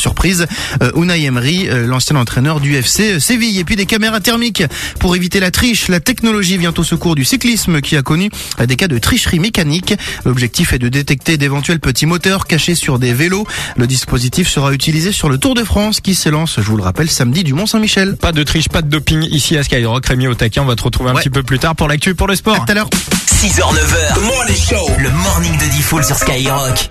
Surprise, euh, Unai Emery, euh, l'ancien entraîneur du FC Séville. Et puis des caméras thermiques pour éviter la triche. La technologie vient au secours du cyclisme qui a connu euh, des cas de tricherie mécanique. L'objectif est de détecter d'éventuels petits moteurs cachés sur des vélos. Le dispositif sera utilisé sur le Tour de France qui s'élance, je vous le rappelle, samedi du Mont-Saint-Michel. Pas de triche, pas de doping ici à Skyrock. Rémi Otaki, on va te retrouver un Ouais. petit peu plus tard pour l'actu pour le À sport. tout à l'heure. 6h, 9h. Le morning de Diffoul sur Skyrock.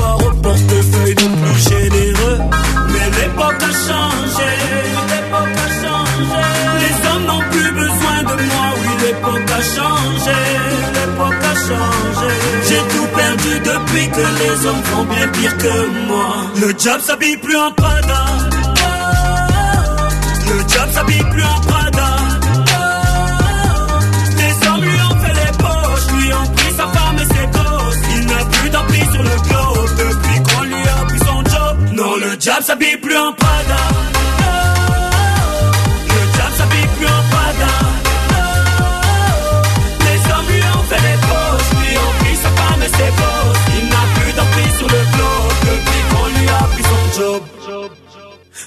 changé, l'époque a changé. J'ai tout perdu depuis que les hommes font bien pire que moi. Le job s'habille plus en Prada. Le job s'habille plus en Prada. Les hommes lui ont fait les poches, lui ont pris sa femme et ses gosses. Il n'a plus d'emprise sur le globe depuis qu'on lui a pris son job. Non, le job s'habille plus en Prada.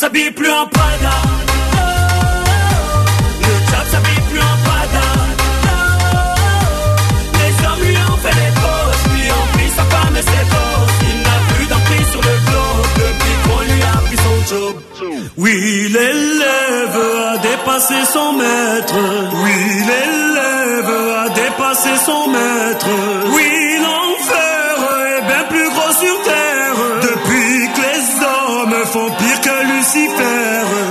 S'habille plus en Prada. Le job s'habille plus en Prada. Les hommes lui ont fait les poches, lui ont pris sa femme et ses gosses. Il n'a plus d'emprise sur le globe depuis qu'on lui a pris son job. Oui, l'élève a dépassé son maître. Oui, l'élève a dépassé son maître. Hommes font pire que Lucifer.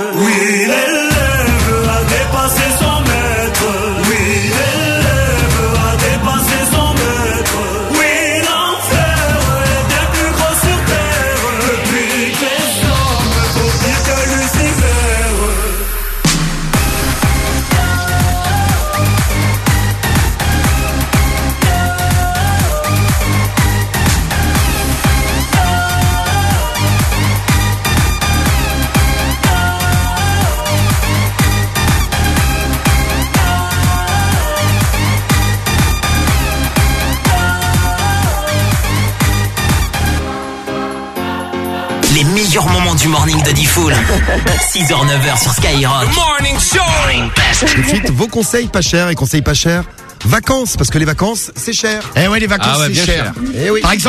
Les meilleurs moments du morning de Diffoul. 6h, 9h sur Skyrock. Morning Show Tout de suite, vos conseils pas chers et conseils pas chers. Vacances, parce que les vacances, c'est cher. Eh ouais, les vacances, Ah ouais, c'est bien cher. cher. Eh oui. Par exemple,